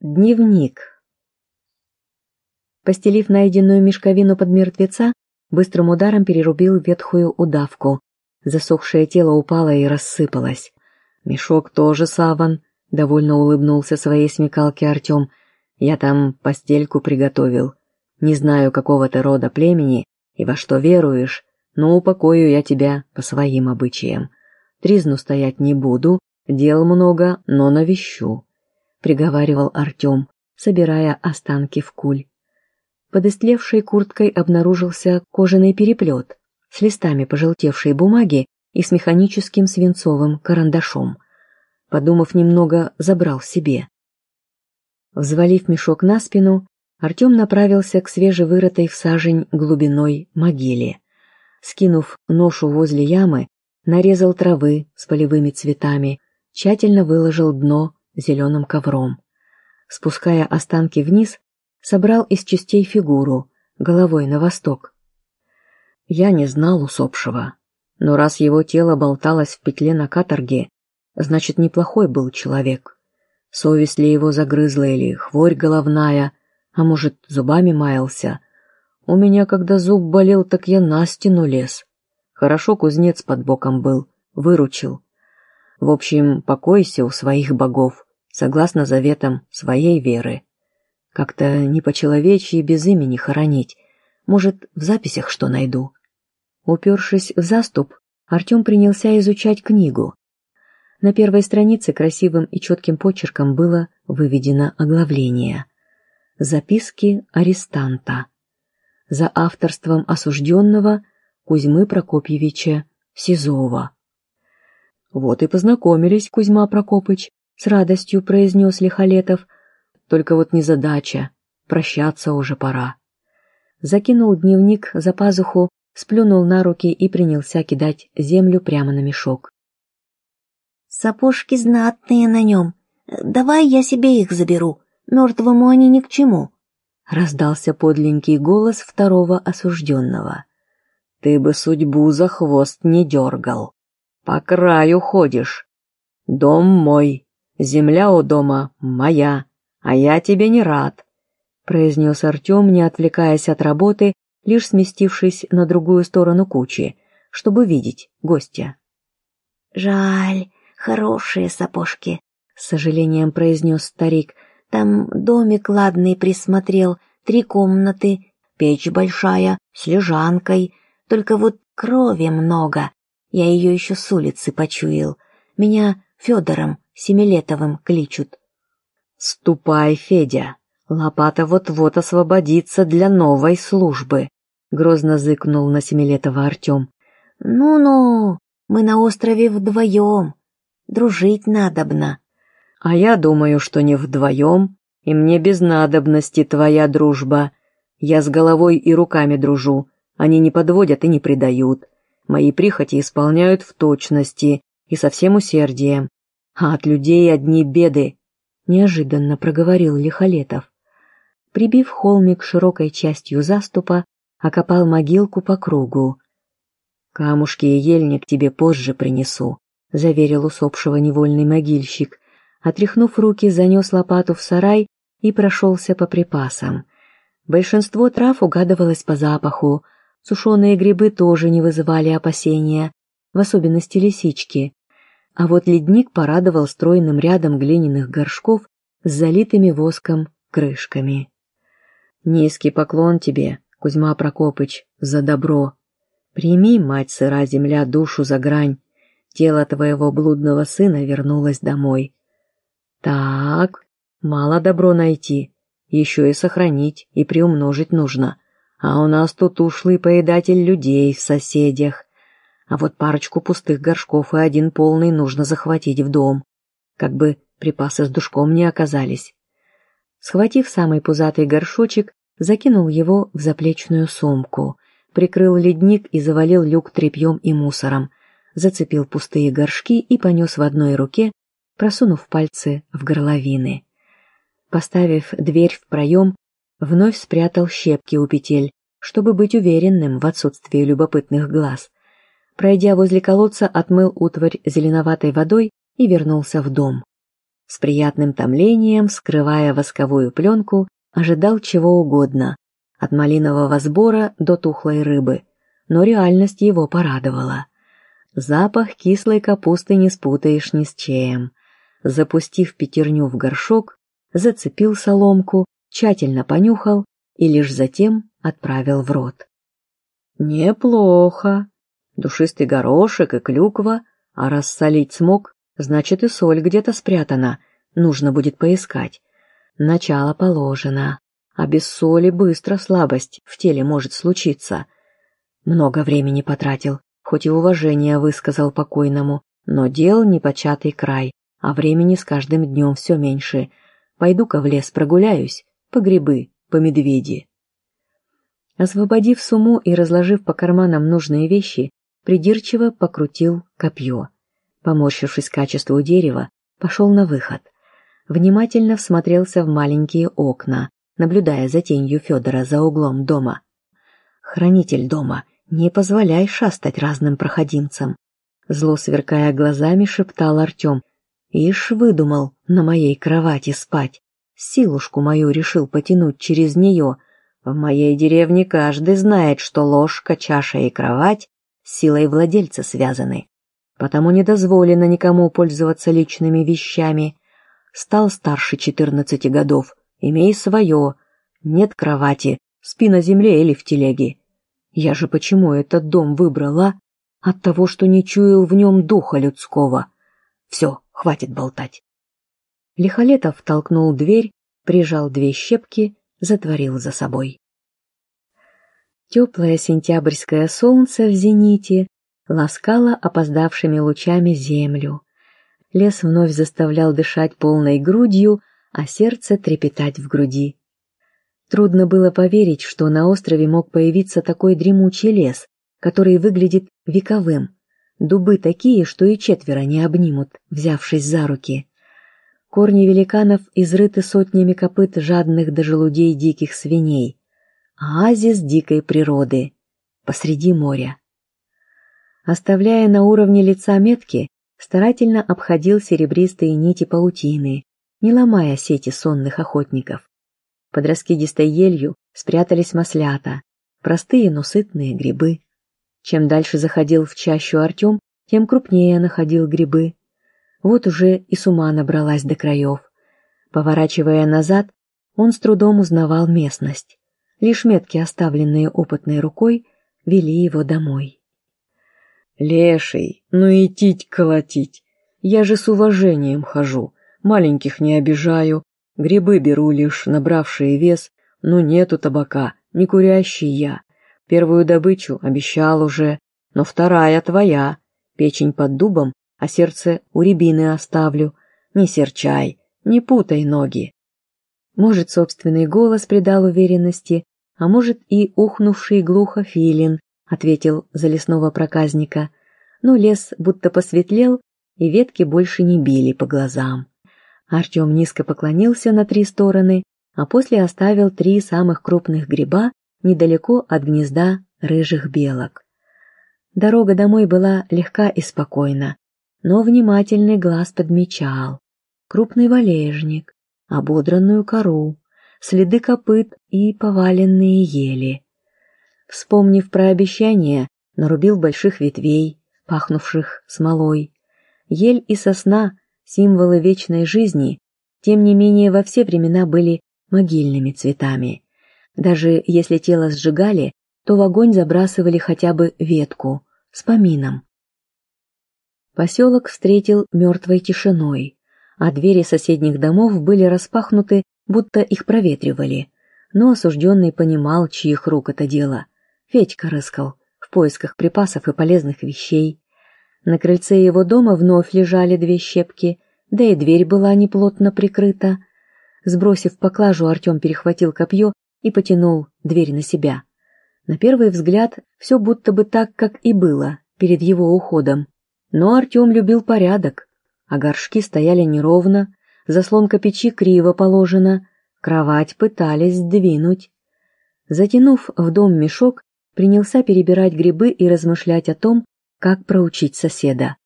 Дневник. Постелив найденную мешковину под мертвеца, быстрым ударом перерубил ветхую удавку. Засохшее тело упало и рассыпалось. Мешок тоже саван, довольно улыбнулся своей смекалке Артем. Я там постельку приготовил. Не знаю, какого ты рода племени и во что веруешь, но упокою я тебя по своим обычаям. Тризну стоять не буду, дел много, но навещу. — приговаривал Артем, собирая останки в куль. Под истлевшей курткой обнаружился кожаный переплет с листами пожелтевшей бумаги и с механическим свинцовым карандашом. Подумав немного, забрал себе. Взвалив мешок на спину, Артем направился к свежевырытой в сажень глубиной могиле. Скинув ношу возле ямы, нарезал травы с полевыми цветами, тщательно выложил дно зеленым ковром. Спуская останки вниз, собрал из частей фигуру, головой на восток. Я не знал усопшего, но раз его тело болталось в петле на каторге, значит, неплохой был человек. Совесть ли его загрызла или хворь головная, а может, зубами маялся. У меня, когда зуб болел, так я на стену лез. Хорошо кузнец под боком был, выручил. В общем, покойся у своих богов согласно заветам своей веры. Как-то не по-человечьи без имени хоронить. Может, в записях что найду. Упершись в заступ, Артем принялся изучать книгу. На первой странице красивым и четким почерком было выведено оглавление. Записки арестанта. За авторством осужденного Кузьмы Прокопьевича Сизова. Вот и познакомились, Кузьма Прокопыч, с радостью произнес Лихолетов. Только вот незадача, прощаться уже пора. Закинул дневник за пазуху, сплюнул на руки и принялся кидать землю прямо на мешок. «Сапожки знатные на нем. Давай я себе их заберу. Мертвому они ни к чему», — раздался подленький голос второго осужденного. «Ты бы судьбу за хвост не дергал. По краю ходишь. Дом мой, Земля у дома моя, а я тебе не рад», — произнес Артем, не отвлекаясь от работы, лишь сместившись на другую сторону кучи, чтобы видеть гостя. «Жаль, хорошие сапожки», — с сожалением произнес старик. «Там домик ладный присмотрел, три комнаты, печь большая, с лежанкой, только вот крови много. Я ее еще с улицы почуял. Меня Федором Семилетовым кличут. «Ступай, Федя, лопата вот-вот освободится для новой службы», — грозно зыкнул на Семилетова Артем. «Ну-ну, мы на острове вдвоем, дружить надобно». «А я думаю, что не вдвоем, и мне без надобности твоя дружба. Я с головой и руками дружу, они не подводят и не предают. Мои прихоти исполняют в точности и со всем усердием а от людей одни беды», — неожиданно проговорил Лихолетов. Прибив холмик широкой частью заступа, окопал могилку по кругу. «Камушки и ельник тебе позже принесу», — заверил усопшего невольный могильщик. Отряхнув руки, занес лопату в сарай и прошелся по припасам. Большинство трав угадывалось по запаху, сушеные грибы тоже не вызывали опасения, в особенности лисички. А вот ледник порадовал стройным рядом глиняных горшков с залитыми воском крышками. «Низкий поклон тебе, Кузьма Прокопыч, за добро. Прими, мать сыра земля, душу за грань. Тело твоего блудного сына вернулось домой. Так, мало добро найти, еще и сохранить и приумножить нужно. А у нас тут ушлый поедатель людей в соседях. А вот парочку пустых горшков и один полный нужно захватить в дом, как бы припасы с душком не оказались. Схватив самый пузатый горшочек, закинул его в заплечную сумку, прикрыл ледник и завалил люк тряпьем и мусором, зацепил пустые горшки и понес в одной руке, просунув пальцы в горловины. Поставив дверь в проем, вновь спрятал щепки у петель, чтобы быть уверенным в отсутствии любопытных глаз — Пройдя возле колодца, отмыл утварь зеленоватой водой и вернулся в дом. с приятным томлением, скрывая восковую пленку, ожидал чего угодно, от малинового сбора до тухлой рыбы, но реальность его порадовала. Запах кислой капусты не спутаешь ни с чем. Запустив пятерню в горшок, зацепил соломку, тщательно понюхал и лишь затем отправил в рот. Неплохо. Душистый горошек и клюква, а раз солить смог, значит и соль где-то спрятана, нужно будет поискать. Начало положено, а без соли быстро слабость в теле может случиться. Много времени потратил, хоть и уважение высказал покойному, но дел непочатый край, а времени с каждым днем все меньше. Пойду-ка в лес прогуляюсь, по грибы, по медведи. Освободив сумму и разложив по карманам нужные вещи, придирчиво покрутил копье. Поморщившись качеству дерева, пошел на выход. Внимательно всмотрелся в маленькие окна, наблюдая за тенью Федора за углом дома. «Хранитель дома, не позволяй шастать разным проходимцам!» Зло сверкая глазами, шептал Артем. «Ишь выдумал на моей кровати спать. Силушку мою решил потянуть через нее, в моей деревне каждый знает, что ложка, чаша и кровать силой владельца связаны, потому не дозволено никому пользоваться личными вещами. Стал старше четырнадцати годов, имей свое, нет кровати, спи на земле или в телеге. Я же почему этот дом выбрала? От того, что не чуял в нем духа людского. Все, хватит болтать. Лихолетов толкнул дверь, прижал две щепки затворил за собой. Теплое сентябрьское солнце в зените ласкало опоздавшими лучами землю. Лес вновь заставлял дышать полной грудью, а сердце трепетать в груди. Трудно было поверить, что на острове мог появиться такой дремучий лес, который выглядит вековым. Дубы такие, что и четверо не обнимут, взявшись за руки. Корни великанов изрыты сотнями копыт жадных до желудей диких свиней. Оазис дикой природы. Посреди моря. Оставляя на уровне лица метки, старательно обходил серебристые нити паутины, не ломая сети сонных охотников. Под раскидистой елью спрятались маслята, простые, но сытные грибы. Чем дальше заходил в чащу Артем, тем крупнее находил грибы. Вот уже и с ума набралась до краев. Поворачивая назад, он с трудом узнавал местность. Лишь метки, оставленные опытной рукой, вели его домой. «Леший, ну и тить колотить! Я же с уважением хожу, маленьких не обижаю, грибы беру лишь набравшие вес, но нету табака, не курящий я. Первую добычу обещал уже, но вторая твоя, печень под дубом а сердце у рябины оставлю. Не серчай, не путай ноги. Может, собственный голос придал уверенности, а может и ухнувший глухо филин, ответил за лесного проказника. Но лес будто посветлел, и ветки больше не били по глазам. Артем низко поклонился на три стороны, а после оставил три самых крупных гриба недалеко от гнезда рыжих белок. Дорога домой была легка и спокойна но внимательный глаз подмечал крупный валежник, ободранную кору, следы копыт и поваленные ели. Вспомнив про обещание, нарубил больших ветвей, пахнувших смолой. Ель и сосна — символы вечной жизни, тем не менее во все времена были могильными цветами. Даже если тело сжигали, то в огонь забрасывали хотя бы ветку с помином. Поселок встретил мертвой тишиной, а двери соседних домов были распахнуты, будто их проветривали. Но осужденный понимал, чьих рук это дело. Федька рыскал в поисках припасов и полезных вещей. На крыльце его дома вновь лежали две щепки, да и дверь была неплотно прикрыта. Сбросив поклажу, Артем перехватил копье и потянул дверь на себя. На первый взгляд все будто бы так, как и было перед его уходом. Но Артем любил порядок, а горшки стояли неровно, заслонка печи криво положена, кровать пытались сдвинуть. Затянув в дом мешок, принялся перебирать грибы и размышлять о том, как проучить соседа.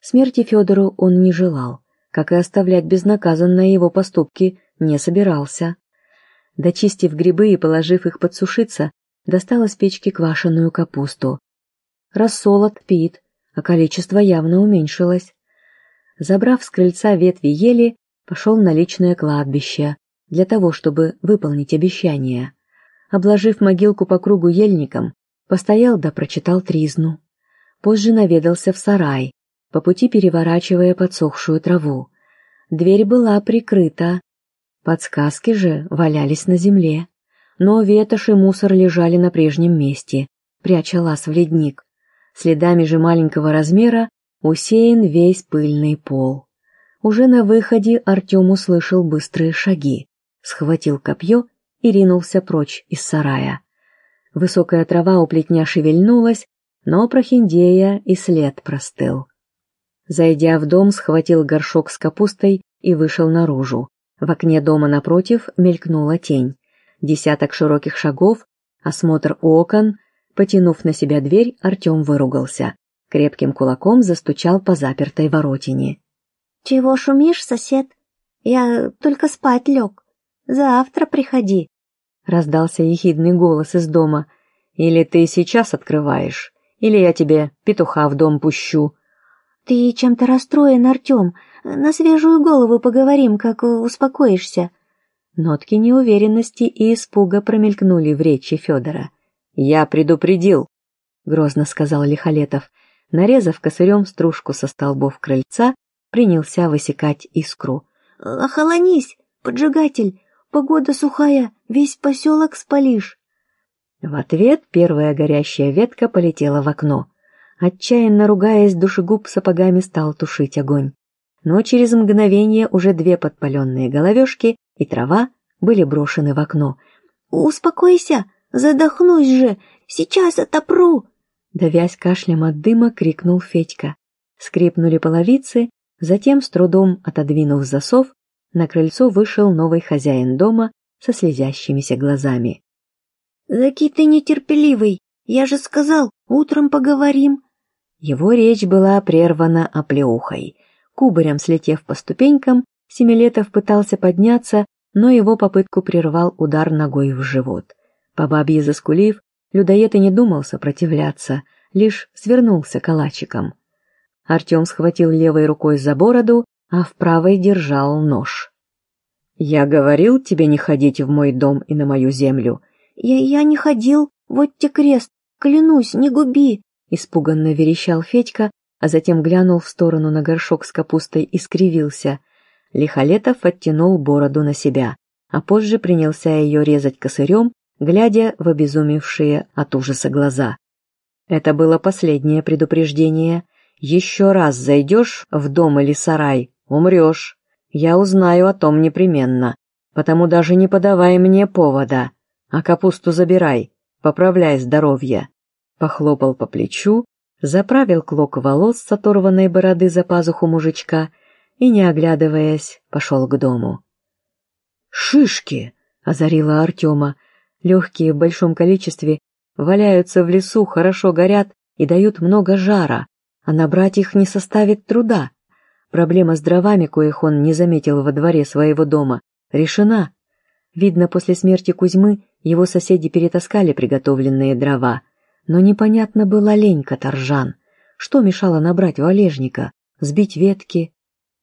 Смерти Федору он не желал, как и оставлять безнаказанно его поступки, не собирался. Дочистив грибы и положив их подсушиться, достал из печки квашеную капусту. Рассол отпит, а количество явно уменьшилось. Забрав с крыльца ветви ели, пошел на личное кладбище для того, чтобы выполнить обещание. Обложив могилку по кругу ельником, постоял да прочитал тризну. Позже наведался в сарай, по пути переворачивая подсохшую траву. Дверь была прикрыта. Подсказки же валялись на земле. Но ветошь и мусор лежали на прежнем месте, пряча лаз в ледник. Следами же маленького размера усеян весь пыльный пол. Уже на выходе Артем услышал быстрые шаги, схватил копье и ринулся прочь из сарая. Высокая трава у плетня шевельнулась, но прохиндея и след простыл. Зайдя в дом, схватил горшок с капустой и вышел наружу. В окне дома напротив мелькнула тень. Десяток широких шагов, осмотр окон. Потянув на себя дверь, Артем выругался. Крепким кулаком застучал по запертой воротине. «Чего шумишь, сосед? Я только спать лег. Завтра приходи», — раздался ехидный голос из дома. «Или ты сейчас открываешь, или я тебе петуха в дом пущу», «Ты чем-то расстроен, Артем. На свежую голову поговорим, как успокоишься». Нотки неуверенности и испуга промелькнули в речи Федора. «Я предупредил», — грозно сказал Лихолетов. Нарезав косырем стружку со столбов крыльца, принялся высекать искру. «Охолонись, поджигатель! Погода сухая, весь поселок спалишь!» В ответ первая горящая ветка полетела в окно. Отчаянно ругаясь, душегуб сапогами стал тушить огонь. Но через мгновение уже две подпаленные головешки и трава были брошены в окно. «Успокойся! Задохнусь же! Сейчас отопру!» Давясь кашлем от дыма, крикнул Федька. Скрипнули половицы, затем, с трудом отодвинув засов, на крыльцо вышел новый хозяин дома со слезящимися глазами. «Заки ты нетерпеливый! Я же сказал, утром поговорим!» Его речь была прервана оплеухой. Кубарем слетев по ступенькам, Семилетов пытался подняться, но его попытку прервал удар ногой в живот. По бабье заскулив, людоед и не думал сопротивляться, лишь свернулся калачиком. Артем схватил левой рукой за бороду, а в правой держал нож. «Я говорил тебе не ходить в мой дом и на мою землю». «Я, я не ходил, вот те крест, клянусь, не губи!» Испуганно верещал Федька, а затем глянул в сторону на горшок с капустой и скривился. Лихолетов оттянул бороду на себя, а позже принялся ее резать косырем, глядя в обезумевшие от ужаса глаза. Это было последнее предупреждение. Еще раз зайдешь в дом или сарай, умрешь. Я узнаю о том непременно, потому даже не подавай мне повода, а капусту забирай, поправляй здоровье похлопал по плечу, заправил клок волос с оторванной бороды за пазуху мужичка и, не оглядываясь, пошел к дому. «Шишки!» — озарила Артема. Легкие в большом количестве валяются в лесу, хорошо горят и дают много жара, а набрать их не составит труда. Проблема с дровами, коих он не заметил во дворе своего дома, решена. Видно, после смерти Кузьмы его соседи перетаскали приготовленные дрова — но непонятно была лень каторжан. Что мешало набрать валежника, сбить ветки?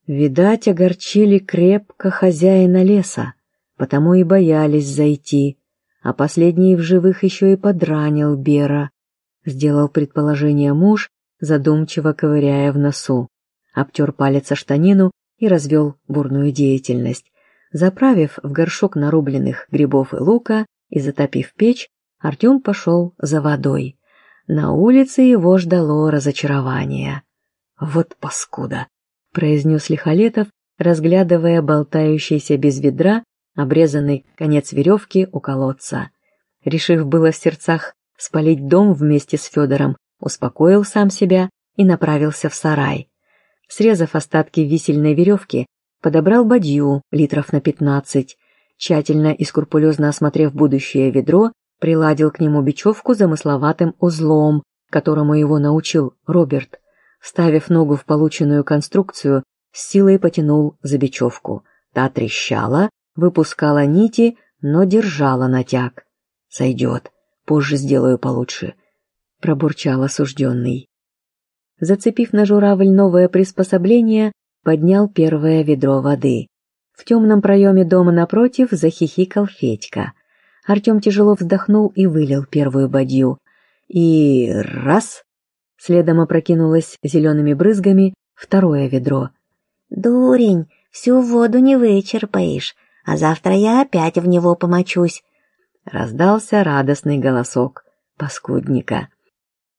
Видать, огорчили крепко хозяина леса, потому и боялись зайти, а последний в живых еще и подранил Бера. Сделал предположение муж, задумчиво ковыряя в носу. Обтер палец о штанину и развел бурную деятельность. Заправив в горшок нарубленных грибов и лука и затопив печь, Артем пошел за водой. На улице его ждало разочарование. «Вот паскуда!» — произнес Лихолетов, разглядывая болтающийся без ведра обрезанный конец веревки у колодца. Решив было в сердцах спалить дом вместе с Федором, успокоил сам себя и направился в сарай. Срезав остатки висельной веревки, подобрал бадью литров на пятнадцать, тщательно и скрупулезно осмотрев будущее ведро, приладил к нему бечевку замысловатым узлом, которому его научил Роберт. Вставив ногу в полученную конструкцию, с силой потянул за бечевку. Та трещала, выпускала нити, но держала натяг. «Сойдет, позже сделаю получше», — пробурчал осужденный. Зацепив на журавль новое приспособление, поднял первое ведро воды. В темном проеме дома напротив захихикал Федька. Артем тяжело вздохнул и вылил первую бадью. И раз! Следом опрокинулось зелеными брызгами второе ведро. «Дурень, всю воду не вычерпаешь, а завтра я опять в него помочусь», — раздался радостный голосок паскудника.